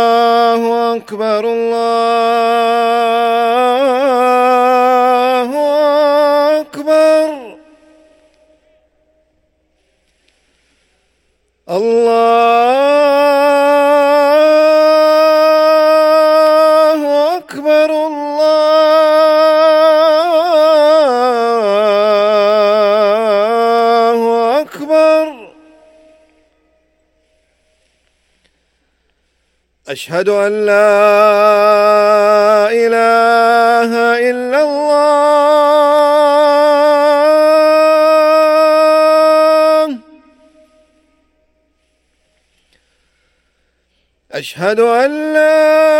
الله أكبر الله أكبر الله أكبر الله أكبر أشهد أن لا إله إلا الله. أشهد أن لا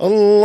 اللہ